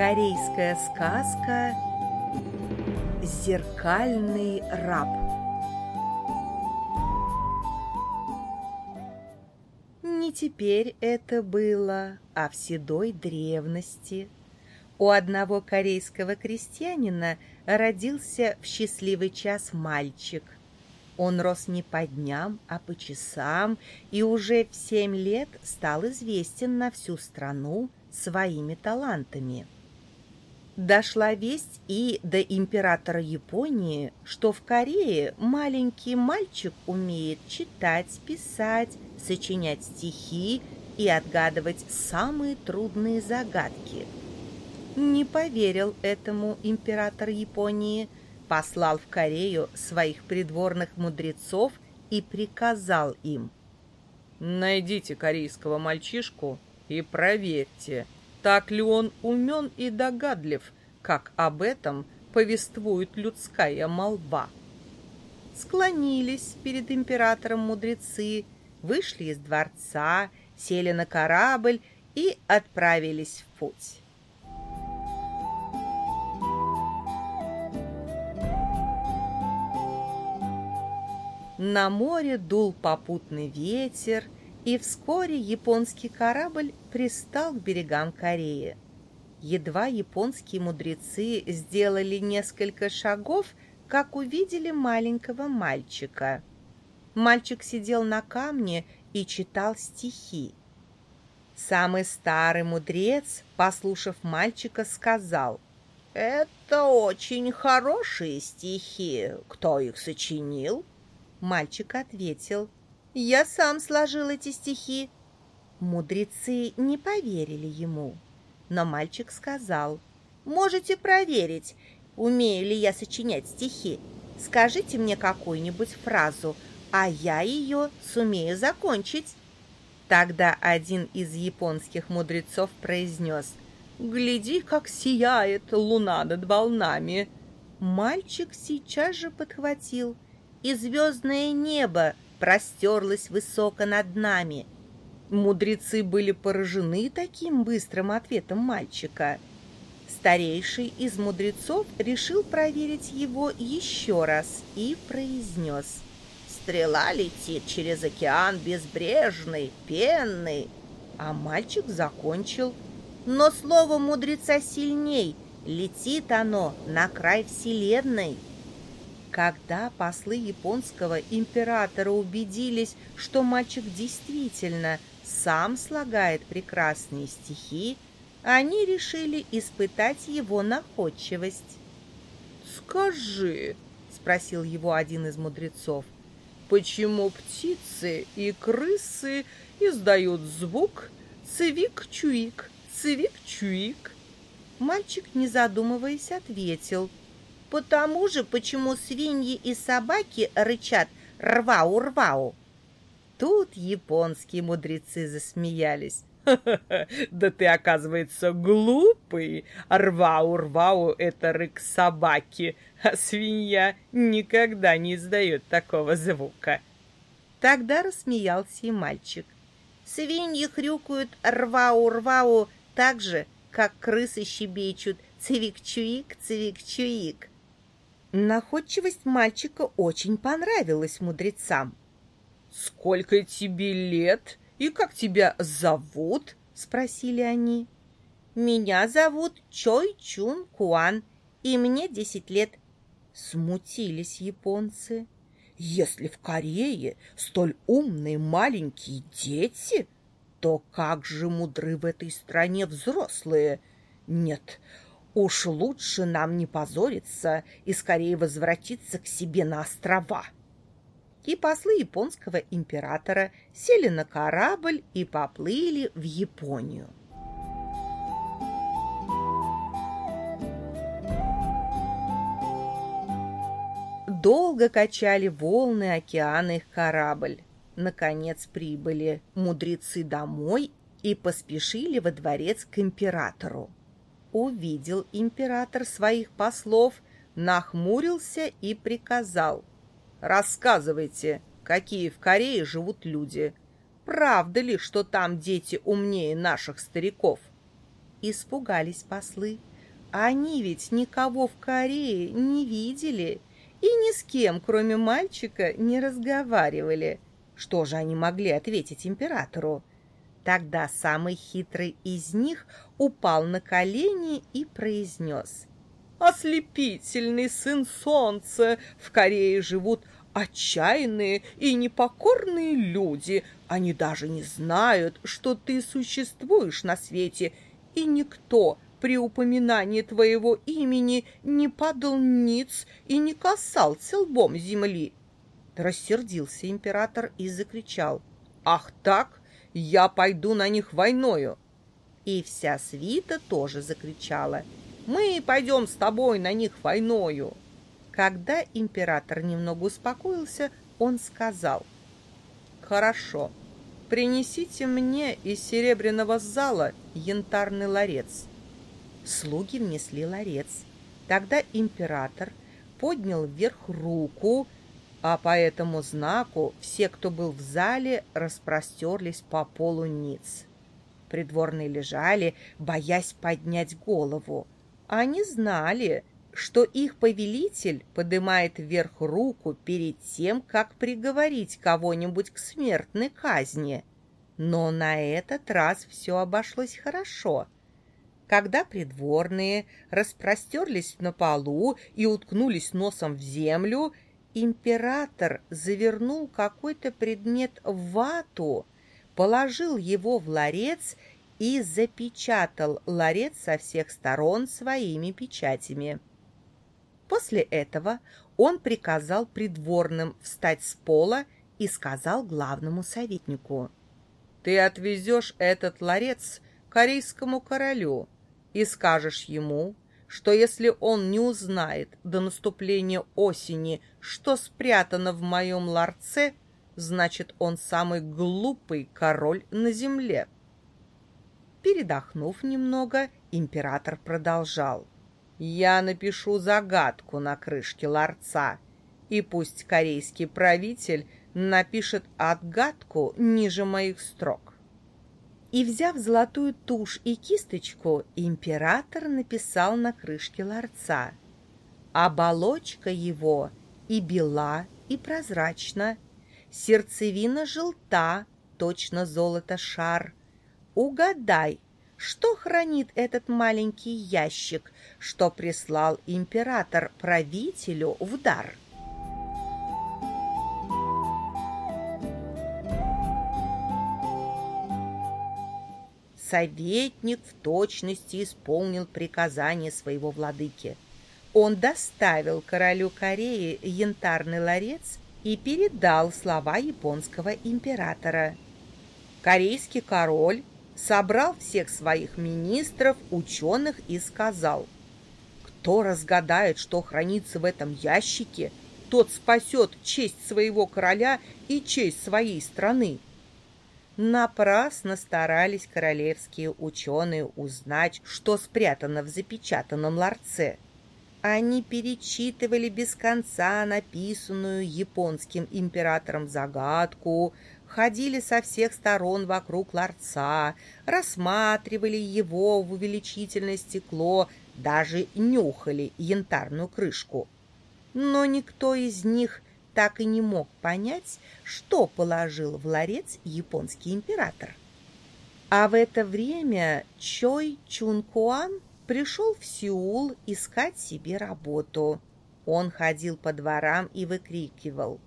Корейская сказка «Зеркальный раб» Не теперь это было, а в седой древности. У одного корейского крестьянина родился в счастливый час мальчик. Он рос не по дням, а по часам, и уже в семь лет стал известен на всю страну своими талантами. Дошла весть и до императора Японии, что в Корее маленький мальчик умеет читать, писать, сочинять стихи и отгадывать самые трудные загадки. Не поверил этому император Японии, послал в Корею своих придворных мудрецов и приказал им. «Найдите корейского мальчишку и проверьте, так ли он умен и догадлив, как об этом повествует людская молва. Склонились перед императором мудрецы, вышли из дворца, сели на корабль и отправились в путь. На море дул попутный ветер, и вскоре японский корабль пристал к берегам Кореи. Едва японские мудрецы сделали несколько шагов, как увидели маленького мальчика. Мальчик сидел на камне и читал стихи. Самый старый мудрец, послушав мальчика, сказал, «Это очень хорошие стихи. Кто их сочинил?» Мальчик ответил, я сам сложил эти стихи. Мудрецы не поверили ему, но мальчик сказал, можете проверить, умею ли я сочинять стихи. Скажите мне какую-нибудь фразу, а я ее сумею закончить. Тогда один из японских мудрецов произнес «Гляди, как сияет луна над волнами!» Мальчик сейчас же подхватил «И звездное небо простерлась высоко над нами. Мудрецы были поражены таким быстрым ответом мальчика. Старейший из мудрецов решил проверить его еще раз и произнес. «Стрела летит через океан безбрежный, пенный». А мальчик закончил. «Но слово мудреца сильней, летит оно на край вселенной». Когда послы японского императора убедились, что мальчик действительно сам слагает прекрасные стихи, они решили испытать его находчивость. «Скажи», — спросил его один из мудрецов, «почему птицы и крысы издают звук цвик-чуик, цвик-чуик?» Мальчик, не задумываясь, ответил — потому же, почему свиньи и собаки рычат «рвау-рвау». Тут японские мудрецы засмеялись. Да ты, оказывается, глупый. Рвау-рвау — это рык собаки, а свинья никогда не издает такого звука. Тогда рассмеялся и мальчик. Свиньи хрюкают рвау-рвау так же, как крысы щебечут цивик-чуик, цивик-чуик. Находчивость мальчика очень понравилась мудрецам. «Сколько тебе лет и как тебя зовут?» — спросили они. «Меня зовут Чой Чун Куан, и мне десять лет». Смутились японцы. «Если в Корее столь умные маленькие дети, то как же мудры в этой стране взрослые? Нет, Уж лучше нам не позориться и скорее возвратиться к себе на острова. И послы японского императора сели на корабль и поплыли в Японию. Долго качали волны океана их корабль. Наконец прибыли мудрецы домой и поспешили во дворец к императору. Увидел император своих послов, нахмурился и приказал. «Рассказывайте, какие в Корее живут люди. Правда ли, что там дети умнее наших стариков?» Испугались послы, Они ведь никого в Корее не видели и ни с кем, кроме мальчика, не разговаривали. Что же они могли ответить императору? Тогда самый хитрый из них упал на колени и произнес. «Ослепительный сын солнца! В Корее живут отчаянные и непокорные люди. Они даже не знают, что ты существуешь на свете, и никто при упоминании твоего имени не падал ниц и не касался лбом земли. Рассердился император и закричал. «Ах так? Я пойду на них войною!» И вся свита тоже закричала. «Мы пойдем с тобой на них войною!» Когда император немного успокоился, он сказал. «Хорошо, принесите мне из серебряного зала янтарный ларец». Слуги внесли ларец. Тогда император поднял вверх руку, а по этому знаку все, кто был в зале, распростерлись по полу ниц. Придворные лежали, боясь поднять голову. Они знали, что их повелитель поднимает вверх руку перед тем, как приговорить кого-нибудь к смертной казни. Но на этот раз все обошлось хорошо — когда придворные распростерлись на полу и уткнулись носом в землю, император завернул какой-то предмет в вату, положил его в ларец и запечатал ларец со всех сторон своими печатями. После этого он приказал придворным встать с пола и сказал главному советнику. «Ты отвезешь этот ларец корейскому королю, и скажешь ему, что если он не узнает до наступления осени, что спрятано в моем ларце, значит, он самый глупый король на земле. Передохнув немного, император продолжал. «Я напишу загадку на крышке ларца, и пусть корейский правитель напишет отгадку ниже моих строк. И, взяв золотую тушь и кисточку, император написал на крышке ларца. Оболочка его и бела, и прозрачна, сердцевина желта, точно золото шар. Угадай, что хранит этот маленький ящик, что прислал император правителю в дар?» Советник в точности исполнил приказание своего владыки. Он доставил королю Кореи янтарный ларец и передал слова японского императора. Корейский король собрал всех своих министров, ученых и сказал, «Кто разгадает, что хранится в этом ящике, тот спасет честь своего короля и честь своей страны». Напрасно старались королевские ученые узнать, что спрятано в запечатанном ларце. Они перечитывали без конца написанную японским императором загадку, ходили со всех сторон вокруг ларца, рассматривали его в увеличительное стекло, даже нюхали янтарную крышку. Но никто из них так и не мог понять, что положил в ларец японский император. А в это время Чой Чункуан пришел в Сеул искать себе работу. Он ходил по дворам и выкрикивал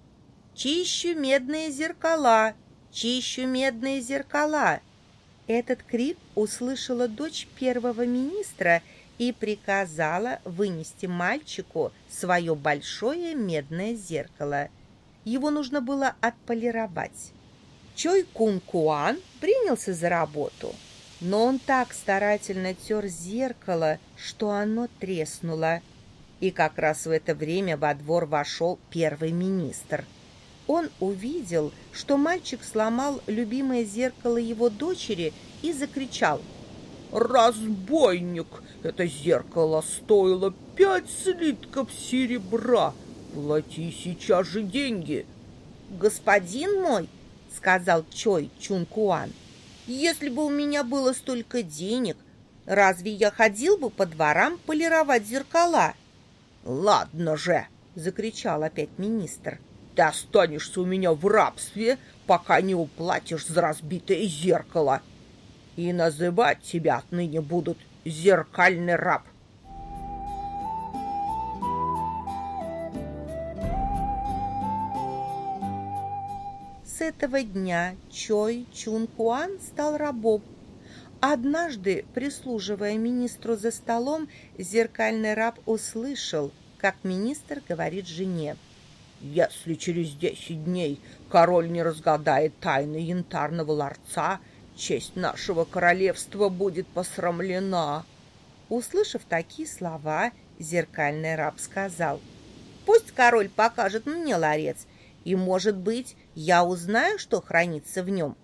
«Чищу медные зеркала! Чищу медные зеркала!» Этот крик услышала дочь первого министра и приказала вынести мальчику свое большое медное зеркало. Его нужно было отполировать. Чой Кун Куан принялся за работу, но он так старательно тер зеркало, что оно треснуло. И как раз в это время во двор вошел первый министр. Он увидел, что мальчик сломал любимое зеркало его дочери и закричал «Разбойник! Это зеркало стоило пять слитков серебра. Плати сейчас же деньги. Господин мой, сказал Чой Чункуан, если бы у меня было столько денег, Разве я ходил бы по дворам полировать зеркала? Ладно же, закричал опять министр. Ты останешься у меня в рабстве, пока не уплатишь за разбитое зеркало. И называть тебя отныне будут зеркальный раб. С этого дня Чой Чун Куан стал рабом. Однажды, прислуживая министру за столом, зеркальный раб услышал, как министр говорит жене. «Если через десять дней король не разгадает тайны янтарного ларца, честь нашего королевства будет посрамлена». Услышав такие слова, зеркальный раб сказал, «Пусть король покажет мне ларец, и, может быть, я узнаю, что хранится в нем».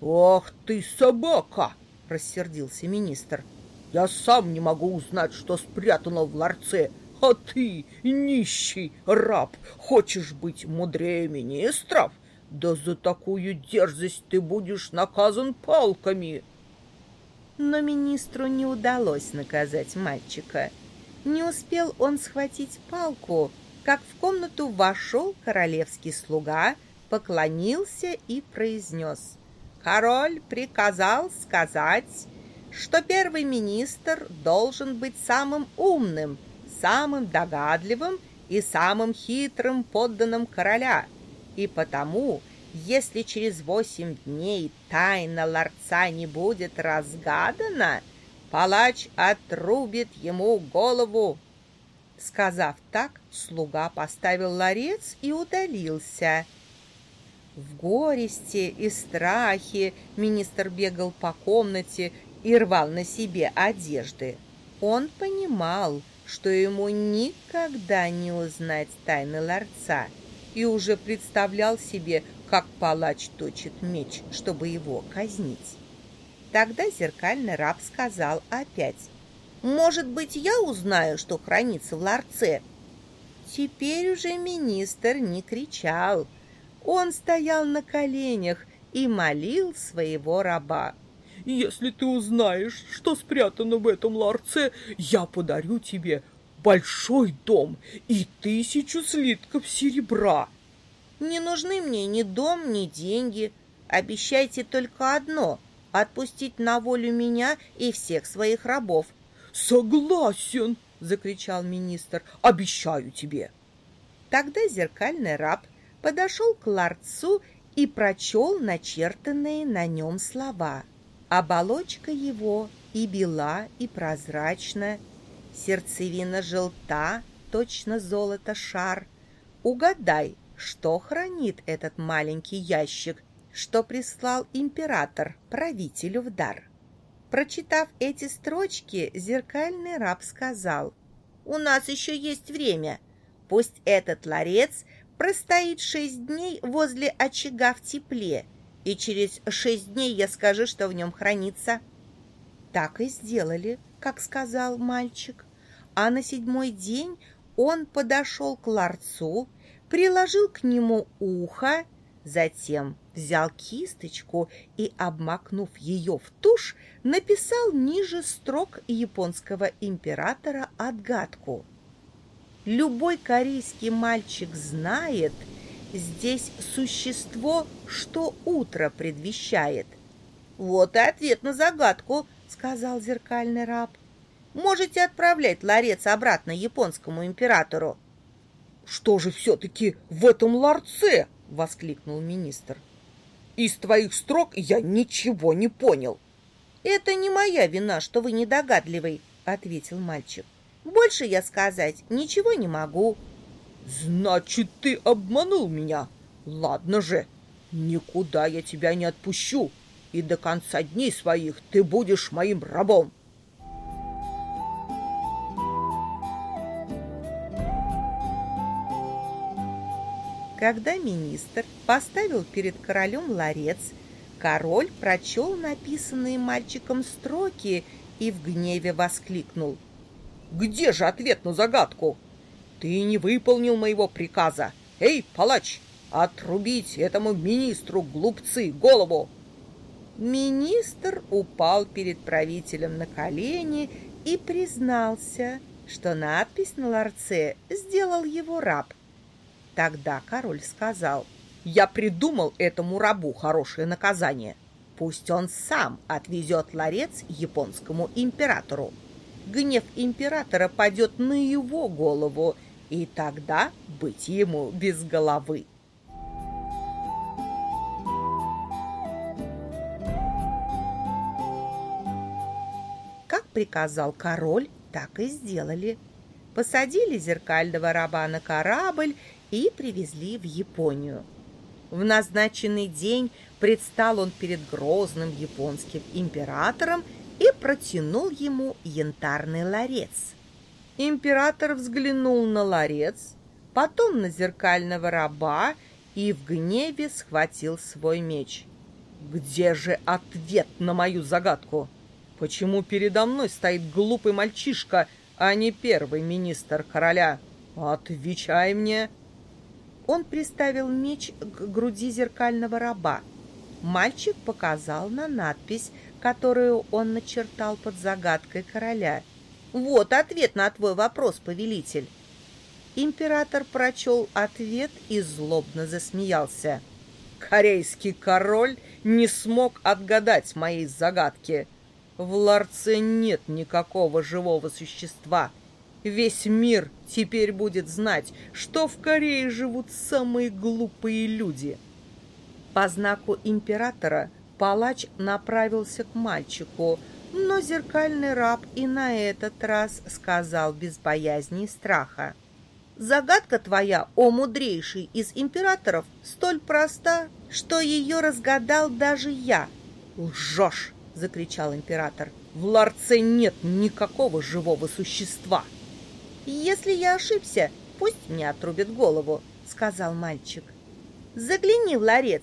«Ах ты, собака!» — рассердился министр. «Я сам не могу узнать, что спрятано в ларце, а ты, нищий раб, хочешь быть мудрее министров? Да за такую дерзость ты будешь наказан палками!» Но министру не удалось наказать мальчика. Не успел он схватить палку, как в комнату вошел королевский слуга, поклонился и произнес. «Король приказал сказать, что первый министр должен быть самым умным, самым догадливым и самым хитрым подданным короля, и потому если через восемь дней тайна ларца не будет разгадана, палач отрубит ему голову. Сказав так, слуга поставил ларец и удалился. В горести и страхе министр бегал по комнате и рвал на себе одежды. Он понимал, что ему никогда не узнать тайны ларца, и уже представлял себе, как палач точит меч, чтобы его казнить. Тогда зеркальный раб сказал опять, «Может быть, я узнаю, что хранится в ларце?» Теперь уже министр не кричал. Он стоял на коленях и молил своего раба. «Если ты узнаешь, что спрятано в этом ларце, я подарю тебе большой дом и тысячу слитков серебра». Не нужны мне ни дом, ни деньги. Обещайте только одно — отпустить на волю меня и всех своих рабов. — Согласен, — закричал министр, — обещаю тебе. Тогда зеркальный раб подошел к ларцу и прочел начертанные на нем слова. Оболочка его и бела, и прозрачна, сердцевина желта, точно золото шар. Угадай, что хранит этот маленький ящик, что прислал император правителю в дар. Прочитав эти строчки, зеркальный раб сказал, «У нас еще есть время. Пусть этот ларец простоит шесть дней возле очага в тепле, и через шесть дней я скажу, что в нем хранится». Так и сделали, как сказал мальчик. А на седьмой день он подошел к ларцу, приложил к нему ухо, затем взял кисточку и, обмакнув ее в тушь, написал ниже строк японского императора отгадку. Любой корейский мальчик знает, здесь существо, что утро предвещает. «Вот и ответ на загадку», — сказал зеркальный раб. «Можете отправлять ларец обратно японскому императору». «Что же все-таки в этом ларце?» — воскликнул министр. «Из твоих строк я ничего не понял». «Это не моя вина, что вы недогадливый», — ответил мальчик. «Больше я сказать ничего не могу». «Значит, ты обманул меня? Ладно же, никуда я тебя не отпущу, и до конца дней своих ты будешь моим рабом». Когда министр поставил перед королем ларец, король прочел написанные мальчиком строки и в гневе воскликнул. «Где же ответ на загадку? Ты не выполнил моего приказа. Эй, палач, отрубить этому министру глупцы голову!» Министр упал перед правителем на колени и признался, что надпись на ларце сделал его раб. Тогда король сказал, «Я придумал этому рабу хорошее наказание. Пусть он сам отвезет ларец японскому императору. Гнев императора падет на его голову, и тогда быть ему без головы». Приказал король, так и сделали. Посадили зеркального раба на корабль и привезли в Японию. В назначенный день предстал он перед грозным японским императором и протянул ему янтарный ларец. Император взглянул на ларец, потом на зеркального раба и в гневе схватил свой меч. «Где же ответ на мою загадку?» Почему передо мной стоит глупый мальчишка, а не первый министр короля? Отвечай мне!» Он приставил меч к груди зеркального раба. Мальчик показал на надпись, которую он начертал под загадкой короля. «Вот ответ на твой вопрос, повелитель!» Император прочел ответ и злобно засмеялся. «Корейский король не смог отгадать моей загадки!» В ларце нет никакого живого существа. Весь мир теперь будет знать, что в Корее живут самые глупые люди. По знаку императора палач направился к мальчику, но зеркальный раб и на этот раз сказал без боязни и страха. «Загадка твоя, о мудрейший из императоров, столь проста, что ее разгадал даже я». «Лжешь!» — закричал император. «В ларце нет никакого живого существа!» «Если я ошибся, пусть мне отрубят голову», — сказал мальчик. «Загляни в ларец».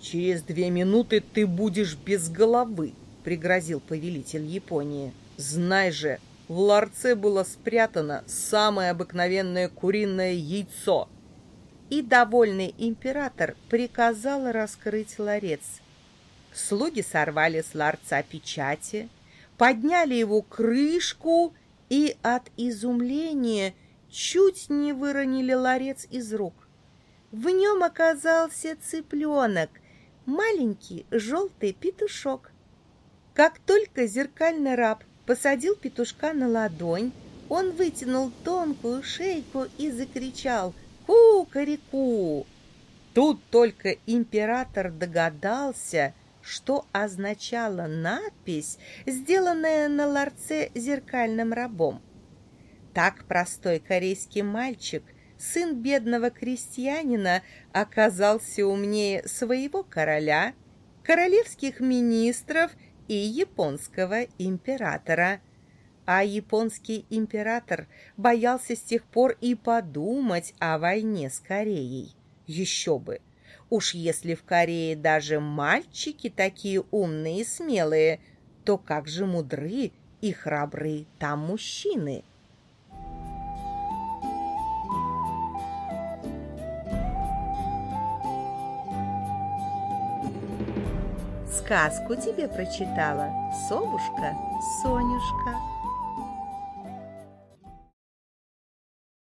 «Через две минуты ты будешь без головы», — пригрозил повелитель Японии. «Знай же, в ларце было спрятано самое обыкновенное куриное яйцо». И довольный император приказал раскрыть ларец — Слуги сорвали с ларца печати, подняли его крышку и от изумления чуть не выронили ларец из рук. В нем оказался цыпленок, маленький желтый петушок. Как только зеркальный раб посадил петушка на ладонь, он вытянул тонкую шейку и закричал «Ку-карику!». Тут только император догадался — что означала надпись, сделанная на ларце зеркальным рабом. Так простой корейский мальчик, сын бедного крестьянина, оказался умнее своего короля, королевских министров и японского императора. А японский император боялся с тех пор и подумать о войне с Кореей. Еще бы! Уж если в Корее даже мальчики такие умные и смелые, то как же мудры и храбры там мужчины? Сказку тебе прочитала совушка Сонюшка.